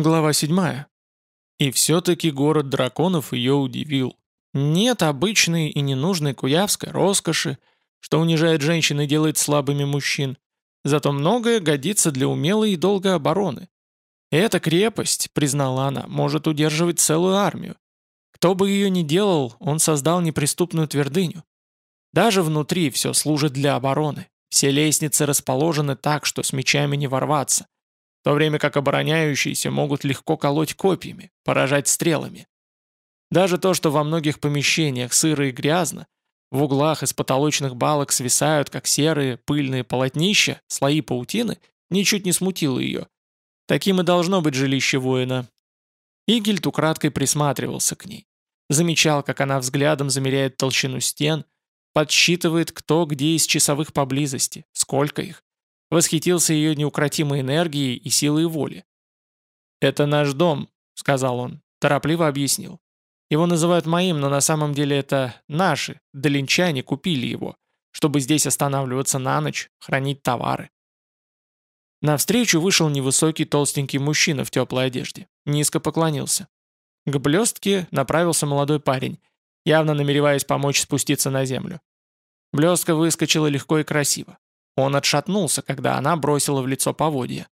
Глава 7. И все-таки город драконов ее удивил. Нет обычной и ненужной куявской роскоши, что унижает женщин и делает слабыми мужчин. Зато многое годится для умелой и долгой обороны. Эта крепость, признала она, может удерживать целую армию. Кто бы ее ни делал, он создал неприступную твердыню. Даже внутри все служит для обороны. Все лестницы расположены так, что с мечами не ворваться – в то время как обороняющиеся могут легко колоть копьями, поражать стрелами. Даже то, что во многих помещениях сыро и грязно, в углах из потолочных балок свисают, как серые пыльные полотнища, слои паутины, ничуть не смутило ее. Таким и должно быть жилище воина. Игельд украдкой присматривался к ней. Замечал, как она взглядом замеряет толщину стен, подсчитывает, кто где из часовых поблизости, сколько их, Восхитился ее неукротимой энергией и силой воли. «Это наш дом», — сказал он, торопливо объяснил. «Его называют моим, но на самом деле это наши, долинчане купили его, чтобы здесь останавливаться на ночь, хранить товары». Навстречу вышел невысокий толстенький мужчина в теплой одежде. Низко поклонился. К блестке направился молодой парень, явно намереваясь помочь спуститься на землю. Блестка выскочила легко и красиво. Он отшатнулся, когда она бросила в лицо поводья.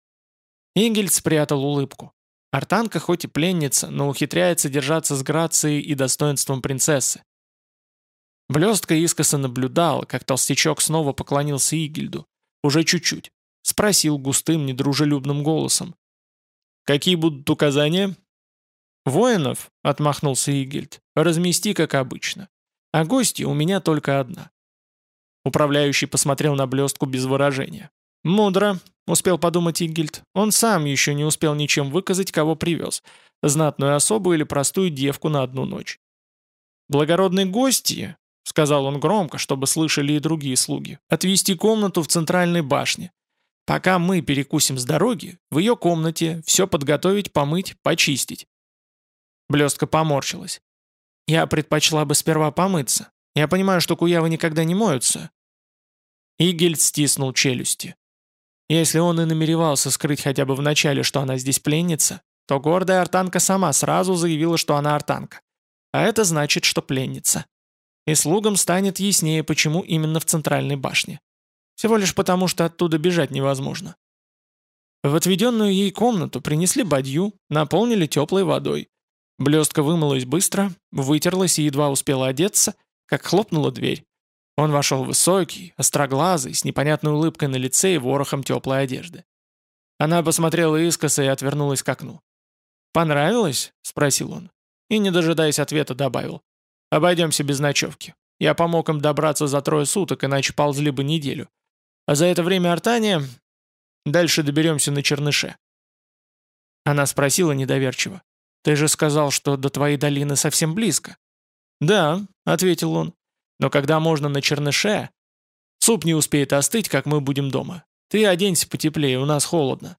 Ингельд спрятал улыбку. Артанка хоть и пленница, но ухитряется держаться с грацией и достоинством принцессы. Блестка искоса наблюдал, как толстячок снова поклонился Игельду. Уже чуть-чуть. Спросил густым, недружелюбным голосом. «Какие будут указания?» «Воинов», — отмахнулся Игельд, — «размести, как обычно. А гости у меня только одна. Управляющий посмотрел на блестку без выражения. «Мудро», — успел подумать Игельд. Он сам еще не успел ничем выказать, кого привез. Знатную особу или простую девку на одну ночь. «Благородные гости», — сказал он громко, чтобы слышали и другие слуги, «отвести комнату в центральной башне. Пока мы перекусим с дороги, в ее комнате все подготовить, помыть, почистить». Блестка поморщилась. «Я предпочла бы сперва помыться. Я понимаю, что куявы никогда не моются». Игельд стиснул челюсти. Если он и намеревался скрыть хотя бы в начале, что она здесь пленница, то гордая артанка сама сразу заявила, что она артанка. А это значит, что пленница. И слугам станет яснее, почему именно в центральной башне. Всего лишь потому, что оттуда бежать невозможно. В отведенную ей комнату принесли бадью, наполнили теплой водой. Блестка вымылась быстро, вытерлась и едва успела одеться, как хлопнула дверь. Он вошел высокий, остроглазый, с непонятной улыбкой на лице и ворохом теплой одежды. Она посмотрела искоса и отвернулась к окну. «Понравилось?» — спросил он. И, не дожидаясь ответа, добавил. «Обойдемся без ночевки. Я помог им добраться за трое суток, иначе ползли бы неделю. А за это время артания... Дальше доберемся на Черныше». Она спросила недоверчиво. «Ты же сказал, что до твоей долины совсем близко». «Да», — ответил он, — «но когда можно на черныше? Суп не успеет остыть, как мы будем дома. Ты оденься потеплее, у нас холодно».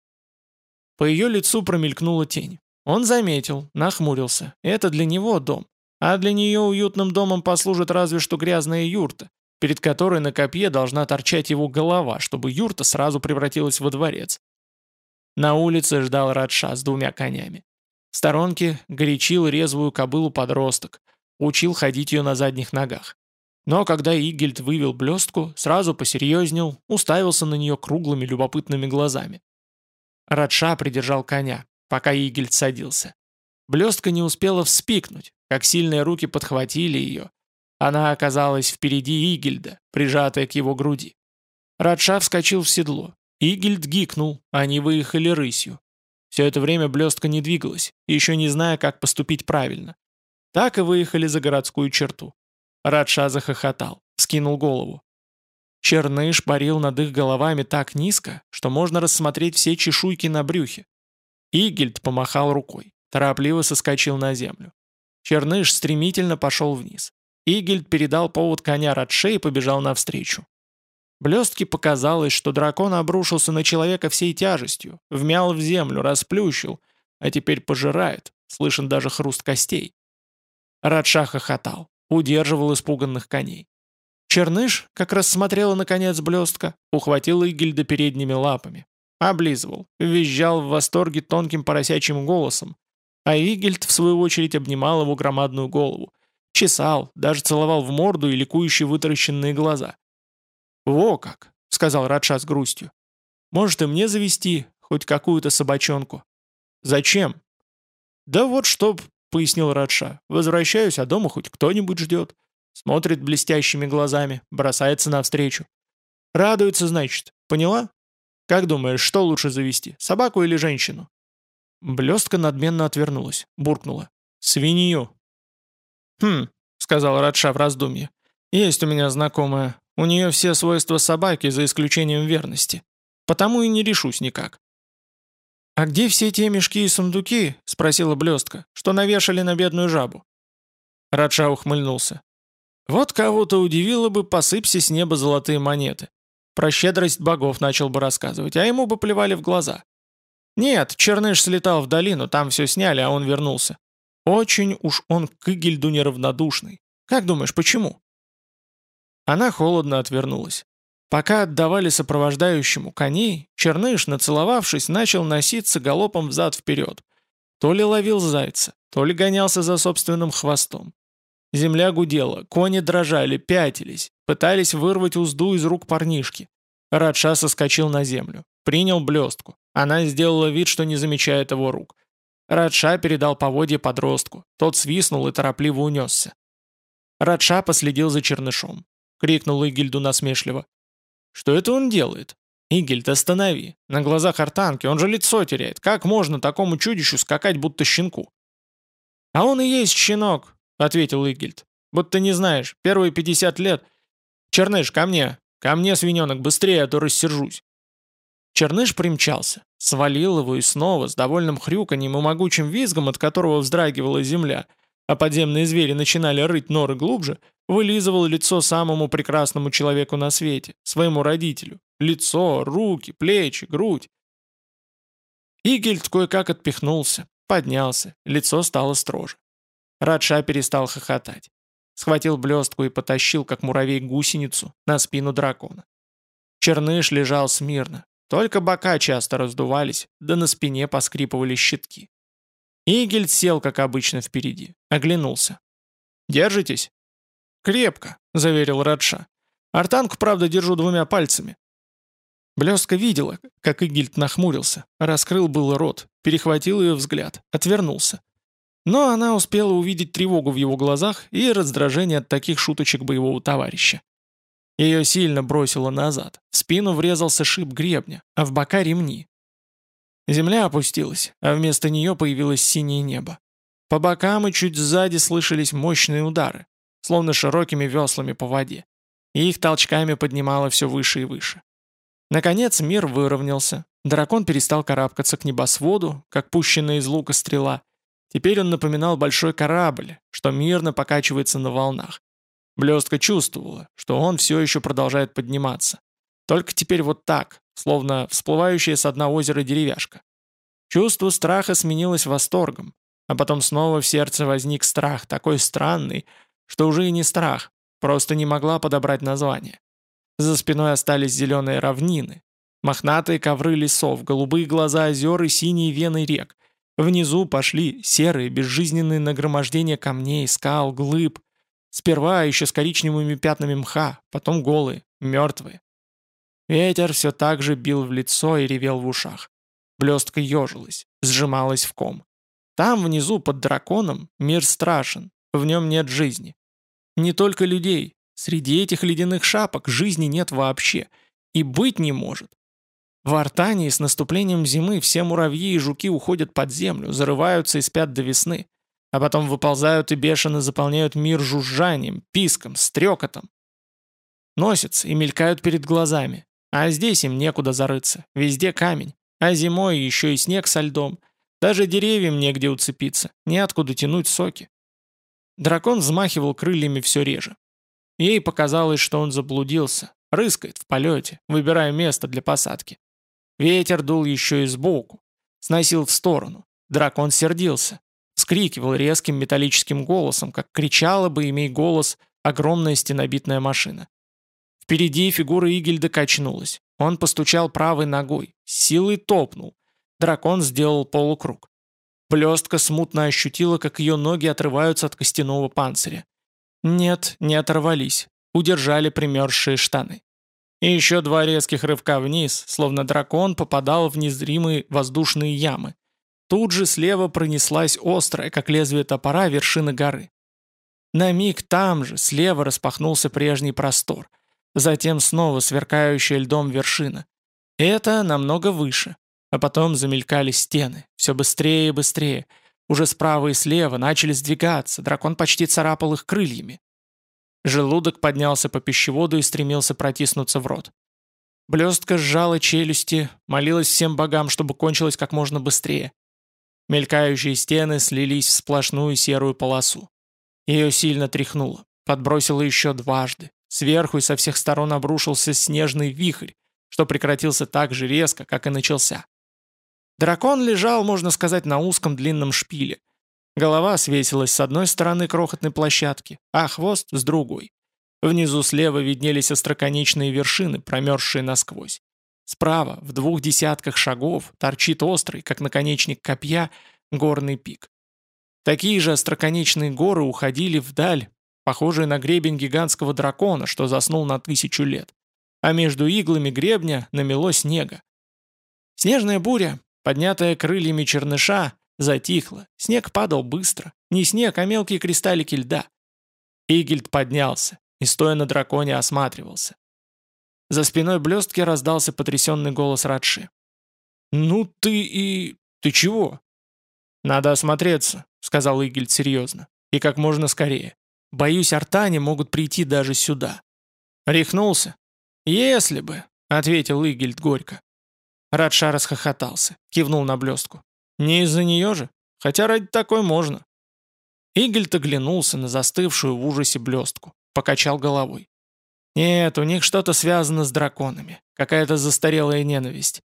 По ее лицу промелькнула тень. Он заметил, нахмурился. Это для него дом. А для нее уютным домом послужит разве что грязная юрта, перед которой на копье должна торчать его голова, чтобы юрта сразу превратилась во дворец. На улице ждал Радша с двумя конями. В сторонке горячил резвую кобылу подросток – учил ходить ее на задних ногах. Но когда Игельд вывел блестку, сразу посерьезнел, уставился на нее круглыми любопытными глазами. Радша придержал коня, пока Игельд садился. Блестка не успела вспикнуть, как сильные руки подхватили ее. Она оказалась впереди Игельда, прижатая к его груди. Радша вскочил в седло. Игельд гикнул, они выехали рысью. Все это время блестка не двигалась, еще не зная, как поступить правильно. Так и выехали за городскую черту. Радша захохотал, скинул голову. Черныш парил над их головами так низко, что можно рассмотреть все чешуйки на брюхе. Игельд помахал рукой, торопливо соскочил на землю. Черныш стремительно пошел вниз. Игельд передал повод коня Радше и побежал навстречу. Блестке показалось, что дракон обрушился на человека всей тяжестью, вмял в землю, расплющил, а теперь пожирает, слышен даже хруст костей. Радша хохотал, удерживал испуганных коней. Черныш, как раз смотрела наконец блестка, ухватила Игельда передними лапами. облизывал, визжал в восторге тонким поросячьим голосом, а Игельд, в свою очередь, обнимал его громадную голову, чесал, даже целовал в морду и ликующие вытаращенные глаза. «Во как!» — сказал Радша с грустью. «Может, и мне завести хоть какую-то собачонку?» «Зачем?» «Да вот чтоб», — пояснил Радша, — «возвращаюсь, а дома хоть кто-нибудь ждет». Смотрит блестящими глазами, бросается навстречу. Радуется, значит, поняла? Как думаешь, что лучше завести, собаку или женщину?» Блестка надменно отвернулась, буркнула. «Свинью». «Хм», — сказал Радша в раздумье. «Есть у меня знакомая. У нее все свойства собаки, за исключением верности. Потому и не решусь никак». «А где все те мешки и сундуки?» — спросила Блестка. «Что навешали на бедную жабу?» Радша ухмыльнулся. «Вот кого-то удивило бы, посыпься с неба золотые монеты. Про щедрость богов начал бы рассказывать, а ему бы плевали в глаза. Нет, Черныш слетал в долину, там все сняли, а он вернулся. Очень уж он к Игельду неравнодушный. Как думаешь, почему?» Она холодно отвернулась. Пока отдавали сопровождающему коней, Черныш, нацеловавшись, начал носиться галопом взад-вперед. То ли ловил зайца, то ли гонялся за собственным хвостом. Земля гудела, кони дрожали, пятились, пытались вырвать узду из рук парнишки. Радша соскочил на землю, принял блестку. Она сделала вид, что не замечает его рук. Радша передал поводье подростку. Тот свистнул и торопливо унесся. Радша последил за чернышом. Крикнул Игельду насмешливо. Что это он делает? Игельд, останови. На глазах артанки, он же лицо теряет. Как можно такому чудищу скакать, будто щенку? А он и есть щенок, ответил Игельд. Будто не знаешь, первые пятьдесят лет... Черныш, ко мне! Ко мне, свиненок, быстрее, а то рассержусь. Черныш примчался, свалил его и снова, с довольным хрюканьем и могучим визгом, от которого вздрагивала земля, а подземные звери начинали рыть норы глубже, Вылизывал лицо самому прекрасному человеку на свете, своему родителю. Лицо, руки, плечи, грудь. Игельд кое-как отпихнулся, поднялся, лицо стало строже. Радша перестал хохотать. Схватил блестку и потащил, как муравей, гусеницу на спину дракона. Черныш лежал смирно, только бока часто раздувались, да на спине поскрипывали щитки. Игельд сел, как обычно, впереди, оглянулся. «Держитесь?» «Крепко», — заверил Радша. «Артанку, правда, держу двумя пальцами». Блестка видела, как Игильд нахмурился, раскрыл был рот, перехватил ее взгляд, отвернулся. Но она успела увидеть тревогу в его глазах и раздражение от таких шуточек боевого товарища. Ее сильно бросило назад, в спину врезался шип гребня, а в бока ремни. Земля опустилась, а вместо нее появилось синее небо. По бокам и чуть сзади слышались мощные удары словно широкими веслами по воде, и их толчками поднимало все выше и выше. Наконец мир выровнялся, дракон перестал карабкаться к небосводу, как пущенная из лука стрела. Теперь он напоминал большой корабль, что мирно покачивается на волнах. Блестка чувствовала, что он все еще продолжает подниматься. Только теперь вот так, словно всплывающая с дна озера деревяшка. Чувство страха сменилось восторгом, а потом снова в сердце возник страх, такой странный, что уже и не страх, просто не могла подобрать название. За спиной остались зеленые равнины, мохнатые ковры лесов, голубые глаза озер и синие вены рек. Внизу пошли серые безжизненные нагромождения камней, скал, глыб. Сперва еще с коричневыми пятнами мха, потом голые, мертвые. Ветер все так же бил в лицо и ревел в ушах. Блестка ежилась, сжималась в ком. Там внизу, под драконом, мир страшен, в нем нет жизни. Не только людей. Среди этих ледяных шапок жизни нет вообще. И быть не может. В Артании с наступлением зимы все муравьи и жуки уходят под землю, зарываются и спят до весны. А потом выползают и бешено заполняют мир жужжанием, писком, стрекотом. Носятся и мелькают перед глазами. А здесь им некуда зарыться. Везде камень. А зимой еще и снег со льдом. Даже деревьям негде уцепиться. Неоткуда тянуть соки. Дракон взмахивал крыльями все реже. Ей показалось, что он заблудился, рыскает в полете, выбирая место для посадки. Ветер дул еще и сбоку, сносил в сторону. Дракон сердился, вскрикивал резким металлическим голосом, как кричала бы, имей голос, огромная стенобитная машина. Впереди фигура Игельда качнулась, Он постучал правой ногой, силой топнул. Дракон сделал полукруг. Блестка смутно ощутила, как ее ноги отрываются от костяного панциря. Нет, не оторвались. Удержали примерзшие штаны. И еще два резких рывка вниз, словно дракон попадал в незримые воздушные ямы. Тут же слева пронеслась острая, как лезвие топора, вершина горы. На миг там же, слева распахнулся прежний простор. Затем снова сверкающая льдом вершина. Это намного выше. А потом замелькали стены. Все быстрее и быстрее. Уже справа и слева начали сдвигаться. Дракон почти царапал их крыльями. Желудок поднялся по пищеводу и стремился протиснуться в рот. Блестка сжала челюсти, молилась всем богам, чтобы кончилось как можно быстрее. Мелькающие стены слились в сплошную серую полосу. Ее сильно тряхнуло, подбросило еще дважды. Сверху и со всех сторон обрушился снежный вихрь, что прекратился так же резко, как и начался. Дракон лежал, можно сказать, на узком длинном шпиле, Голова свесилась с одной стороны крохотной площадки, а хвост с другой. Внизу слева виднелись остроконечные вершины, промерзшие насквозь. Справа, в двух десятках шагов, торчит острый, как наконечник копья, горный пик. Такие же остроконечные горы уходили вдаль, похожие на гребень гигантского дракона, что заснул на тысячу лет. А между иглами гребня намело снега. Снежная буря, поднятая крыльями черныша, Затихло. Снег падал быстро. Не снег, а мелкие кристаллики льда. Игельд поднялся и, стоя на драконе, осматривался. За спиной блестки раздался потрясенный голос Радши. «Ну ты и... ты чего?» «Надо осмотреться», — сказал Игельд серьезно. «И как можно скорее. Боюсь, артане могут прийти даже сюда». Рехнулся. «Если бы», — ответил Игельд горько. Радша расхохотался, кивнул на блестку. Не из-за нее же? Хотя ради такой можно. Игельт оглянулся на застывшую в ужасе блестку, покачал головой. Нет, у них что-то связано с драконами, какая-то застарелая ненависть.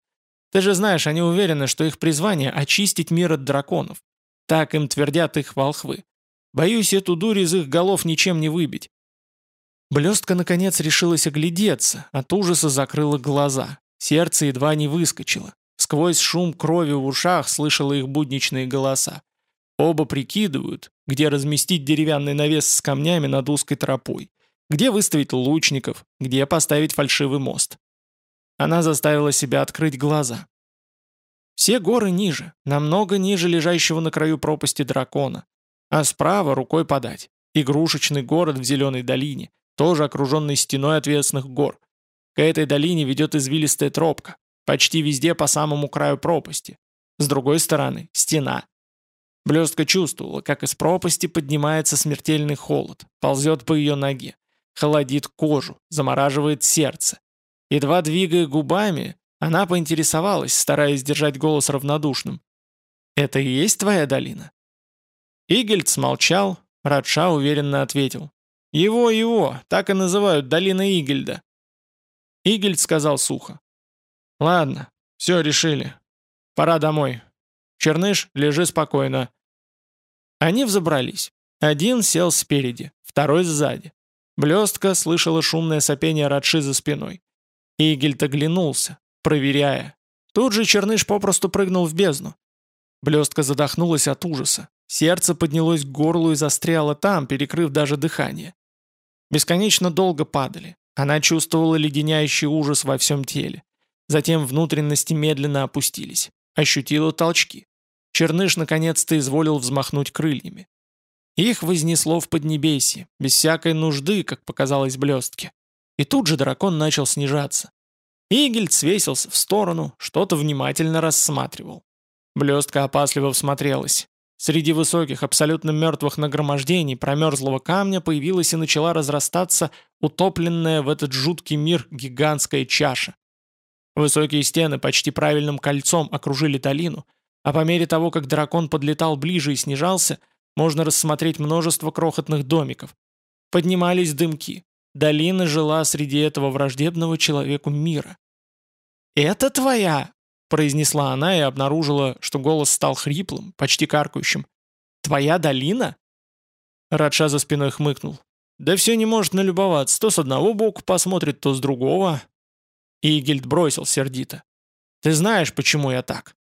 Ты же знаешь, они уверены, что их призвание — очистить мир от драконов. Так им твердят их волхвы. Боюсь, эту дурь из их голов ничем не выбить. Блестка, наконец, решилась оглядеться, от ужаса закрыла глаза. Сердце едва не выскочило. Сквозь шум крови в ушах слышала их будничные голоса. Оба прикидывают, где разместить деревянный навес с камнями над узкой тропой, где выставить лучников, где поставить фальшивый мост. Она заставила себя открыть глаза. Все горы ниже, намного ниже лежащего на краю пропасти дракона. А справа рукой подать. Игрушечный город в зеленой долине, тоже окруженный стеной ответственных гор. К этой долине ведет извилистая тропка, Почти везде по самому краю пропасти. С другой стороны – стена. Блестка чувствовала, как из пропасти поднимается смертельный холод, ползет по ее ноге, холодит кожу, замораживает сердце. Едва двигая губами, она поинтересовалась, стараясь держать голос равнодушным. «Это и есть твоя долина?» Игельд смолчал, Радша уверенно ответил. «Его, его, так и называют, долина Игельда». Игельд сказал сухо. «Ладно, все решили. Пора домой. Черныш, лежи спокойно». Они взобрались. Один сел спереди, второй сзади. Блестка слышала шумное сопение Радши за спиной. Игельт оглянулся, проверяя. Тут же Черныш попросту прыгнул в бездну. Блестка задохнулась от ужаса. Сердце поднялось к горлу и застряло там, перекрыв даже дыхание. Бесконечно долго падали. Она чувствовала леденящий ужас во всем теле. Затем внутренности медленно опустились. Ощутила толчки. Черныш наконец-то изволил взмахнуть крыльями. Их вознесло в поднебесье, без всякой нужды, как показалось блестке. И тут же дракон начал снижаться. Игельд свесился в сторону, что-то внимательно рассматривал. Блестка опасливо всмотрелась. Среди высоких, абсолютно мертвых нагромождений промерзлого камня появилась и начала разрастаться утопленная в этот жуткий мир гигантская чаша. Высокие стены почти правильным кольцом окружили долину, а по мере того, как дракон подлетал ближе и снижался, можно рассмотреть множество крохотных домиков. Поднимались дымки. Долина жила среди этого враждебного человеку мира. «Это твоя!» — произнесла она и обнаружила, что голос стал хриплым, почти каркающим. «Твоя долина?» Радша за спиной хмыкнул. «Да все не может налюбоваться. То с одного боку посмотрит, то с другого. Игельд бросил сердито. «Ты знаешь, почему я так?»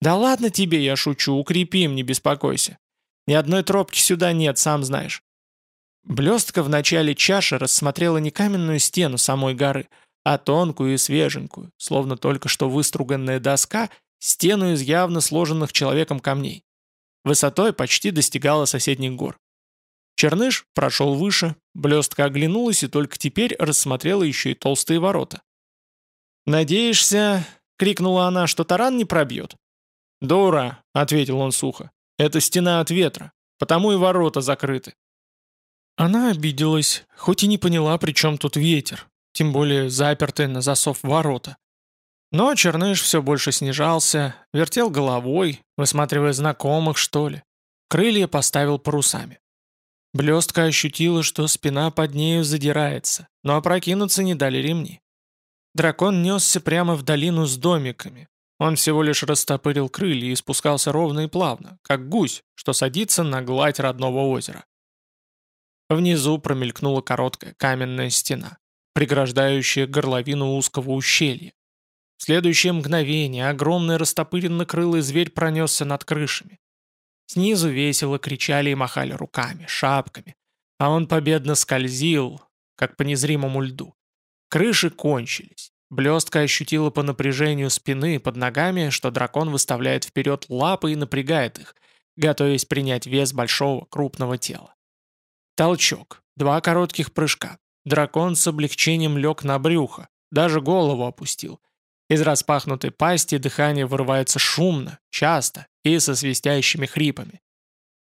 «Да ладно тебе, я шучу, укрепим, не беспокойся. Ни одной тропки сюда нет, сам знаешь». Блестка в начале чаши рассмотрела не каменную стену самой горы, а тонкую и свеженькую, словно только что выструганная доска, стену из явно сложенных человеком камней. Высотой почти достигала соседних гор. Черныш прошел выше, блестка оглянулась и только теперь рассмотрела еще и толстые ворота. «Надеешься, — крикнула она, — что таран не пробьет?» «Дура!» — ответил он сухо. «Это стена от ветра, потому и ворота закрыты». Она обиделась, хоть и не поняла, при чем тут ветер, тем более запертые на засов ворота. Но Черныш все больше снижался, вертел головой, высматривая знакомых, что ли. Крылья поставил парусами. Блестка ощутила, что спина под нею задирается, но опрокинуться не дали ремни. Дракон несся прямо в долину с домиками. Он всего лишь растопырил крылья и спускался ровно и плавно, как гусь, что садится на гладь родного озера. Внизу промелькнула короткая каменная стена, преграждающая горловину узкого ущелья. В следующее мгновение огромный растопыренно-крылый зверь пронесся над крышами. Снизу весело кричали и махали руками, шапками, а он победно скользил, как по незримому льду. Крыши кончились. Блестка ощутила по напряжению спины под ногами, что дракон выставляет вперед лапы и напрягает их, готовясь принять вес большого крупного тела. Толчок. Два коротких прыжка. Дракон с облегчением лег на брюхо, даже голову опустил. Из распахнутой пасти дыхание вырывается шумно, часто и со свистящими хрипами.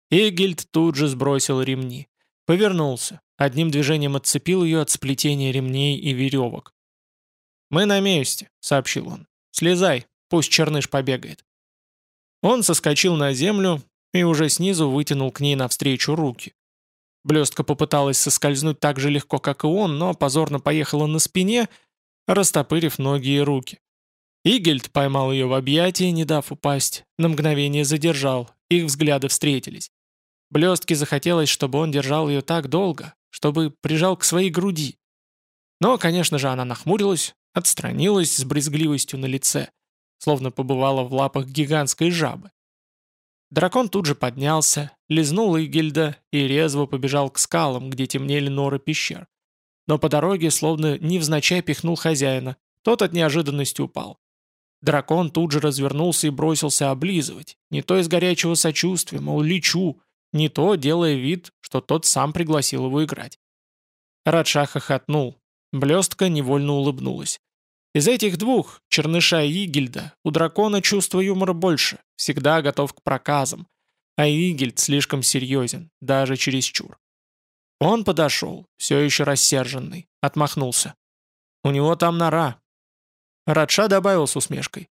Игельд тут же сбросил ремни. Повернулся, одним движением отцепил ее от сплетения ремней и веревок. «Мы на месте», — сообщил он. «Слезай, пусть черныш побегает». Он соскочил на землю и уже снизу вытянул к ней навстречу руки. Блестка попыталась соскользнуть так же легко, как и он, но позорно поехала на спине, растопырив ноги и руки. Игельд поймал ее в объятии, не дав упасть, на мгновение задержал, их взгляды встретились. Блестке захотелось, чтобы он держал ее так долго, чтобы прижал к своей груди. Но, конечно же, она нахмурилась, отстранилась с брезгливостью на лице, словно побывала в лапах гигантской жабы. Дракон тут же поднялся, лизнул Игельда и резво побежал к скалам, где темнели норы пещер. Но по дороге словно невзначай пихнул хозяина, тот от неожиданности упал. Дракон тут же развернулся и бросился облизывать, не то из горячего сочувствия, мол, лечу, не то делая вид, что тот сам пригласил его играть. Радша хохотнул. Блестка невольно улыбнулась. Из этих двух, Черныша и Игельда, у дракона чувство юмора больше, всегда готов к проказам, а Игельд слишком серьезен, даже чересчур. Он подошел, все еще рассерженный, отмахнулся. У него там нора, Радша добавил с усмешкой.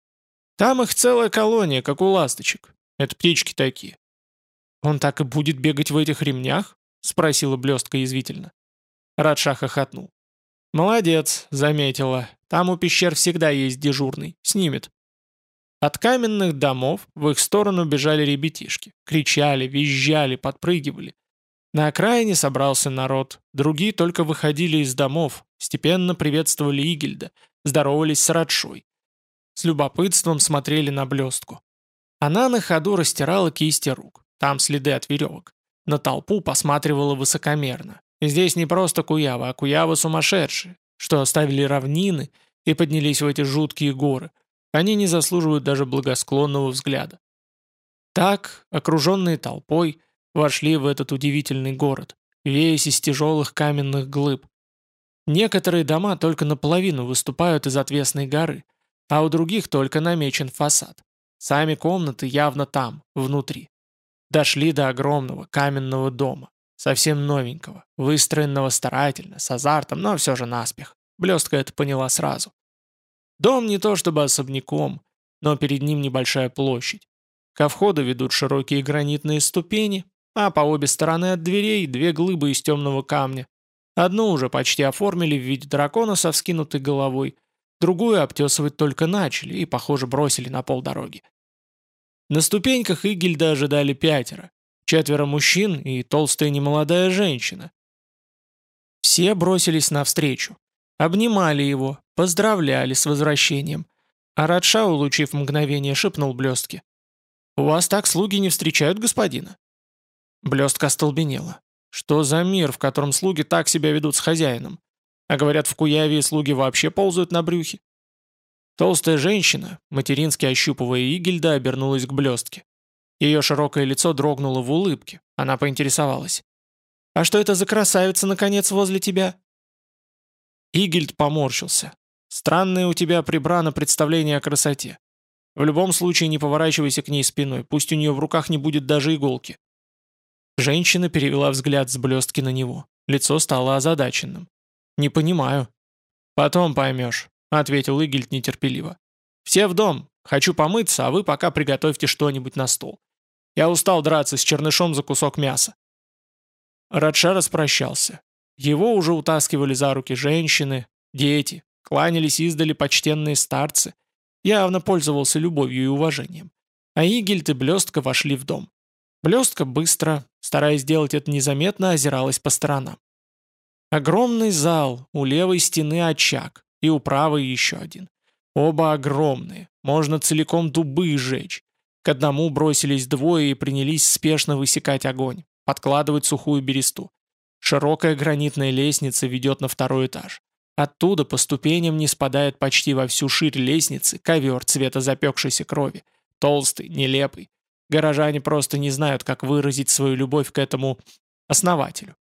«Там их целая колония, как у ласточек. Это птички такие». «Он так и будет бегать в этих ремнях?» — спросила блестка язвительно. Радша хохотнул. «Молодец», — заметила. «Там у пещер всегда есть дежурный. Снимет». От каменных домов в их сторону бежали ребятишки. Кричали, визжали, подпрыгивали. На окраине собрался народ. Другие только выходили из домов, степенно приветствовали Игельда, здоровались с Радшой. С любопытством смотрели на блестку. Она на ходу растирала кисти рук. Там следы от веревок. На толпу посматривала высокомерно. Здесь не просто куявы, а куявы сумасшедшие, что оставили равнины и поднялись в эти жуткие горы. Они не заслуживают даже благосклонного взгляда. Так, окруженные толпой, вошли в этот удивительный город, весь из тяжелых каменных глыб, Некоторые дома только наполовину выступают из отвесной горы, а у других только намечен фасад. Сами комнаты явно там, внутри. Дошли до огромного каменного дома, совсем новенького, выстроенного старательно, с азартом, но все же наспех. Блестка это поняла сразу. Дом не то чтобы особняком, но перед ним небольшая площадь. Ко входу ведут широкие гранитные ступени, а по обе стороны от дверей две глыбы из темного камня, Одну уже почти оформили в виде дракона со вскинутой головой, другую обтесывать только начали и, похоже, бросили на полдороги. На ступеньках Игельда ожидали пятеро, четверо мужчин и толстая немолодая женщина. Все бросились навстречу. Обнимали его, поздравляли с возвращением. А Радша, улучив мгновение, шепнул блестке. «У вас так слуги не встречают господина?» Блестка остолбенела. Что за мир, в котором слуги так себя ведут с хозяином? А говорят, в Куяве слуги вообще ползают на брюхе. Толстая женщина, матерински ощупывая Игельда, обернулась к блестке. Ее широкое лицо дрогнуло в улыбке. Она поинтересовалась. «А что это за красавица, наконец, возле тебя?» Игельд поморщился. «Странное у тебя прибрано представление о красоте. В любом случае не поворачивайся к ней спиной, пусть у нее в руках не будет даже иголки». Женщина перевела взгляд с блестки на него. Лицо стало озадаченным. «Не понимаю». «Потом поймешь», — ответил Игельд нетерпеливо. «Все в дом. Хочу помыться, а вы пока приготовьте что-нибудь на стол. Я устал драться с чернышом за кусок мяса». Радша распрощался. Его уже утаскивали за руки женщины, дети, кланялись издали почтенные старцы. Явно пользовался любовью и уважением. А Игельд и Блестка вошли в дом. Блестка быстро, стараясь сделать это незаметно, озиралась по сторонам. Огромный зал, у левой стены очаг, и у правой еще один. Оба огромные, можно целиком дубы сжечь. К одному бросились двое и принялись спешно высекать огонь, подкладывать сухую бересту. Широкая гранитная лестница ведет на второй этаж. Оттуда по ступеням не спадает почти во всю ширь лестницы ковер цвета запекшейся крови. Толстый, нелепый. Горожане просто не знают, как выразить свою любовь к этому основателю.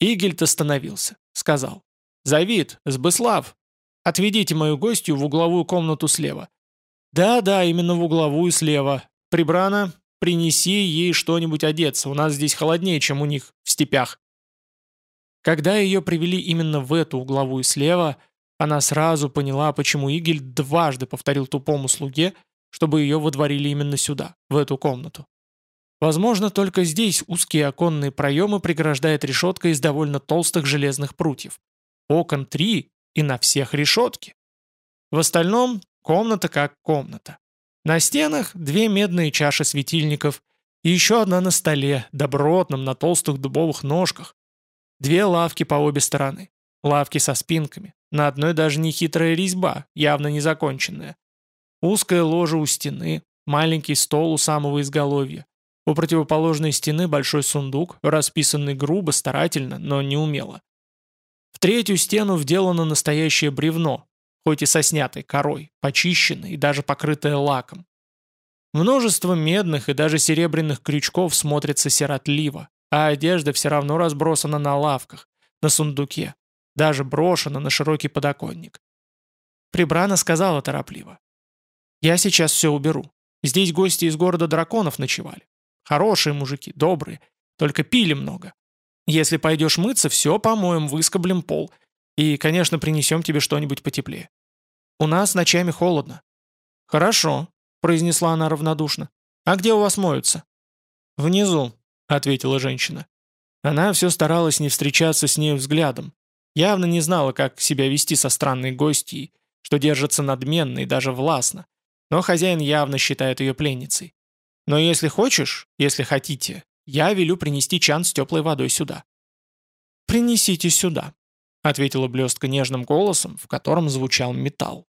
Игельд остановился, сказал. «Завид, Сбыслав, отведите мою гостью в угловую комнату слева». «Да-да, именно в угловую слева. Прибрана, принеси ей что-нибудь одеться, у нас здесь холоднее, чем у них в степях». Когда ее привели именно в эту угловую слева, она сразу поняла, почему Игель дважды повторил тупому слуге, чтобы ее водворили именно сюда, в эту комнату. Возможно, только здесь узкие оконные проемы преграждает решетка из довольно толстых железных прутьев. Окон три, и на всех решетки. В остальном комната как комната. На стенах две медные чаши светильников и еще одна на столе, добротном, на толстых дубовых ножках, Две лавки по обе стороны. Лавки со спинками. На одной даже не хитрая резьба, явно незаконченная. Узкое ложе у стены, маленький стол у самого изголовья. У противоположной стены большой сундук, расписанный грубо, старательно, но неумело. Третью стену вделано настоящее бревно, хоть и со снятой корой, почищенное и даже покрытое лаком. Множество медных и даже серебряных крючков смотрится сиротливо, а одежда все равно разбросана на лавках, на сундуке, даже брошена на широкий подоконник. Прибрана сказала торопливо. «Я сейчас все уберу. Здесь гости из города драконов ночевали. Хорошие мужики, добрые, только пили много. Если пойдешь мыться, все помоем, выскоблем пол. И, конечно, принесем тебе что-нибудь потеплее. У нас ночами холодно». «Хорошо», — произнесла она равнодушно. «А где у вас моются?» «Внизу», ответила женщина. Она все старалась не встречаться с ней взглядом. Явно не знала, как себя вести со странной гостьей, что держится надменно и даже властно. Но хозяин явно считает ее пленницей. Но если хочешь, если хотите, я велю принести чан с теплой водой сюда». «Принесите сюда», — ответила блестка нежным голосом, в котором звучал металл.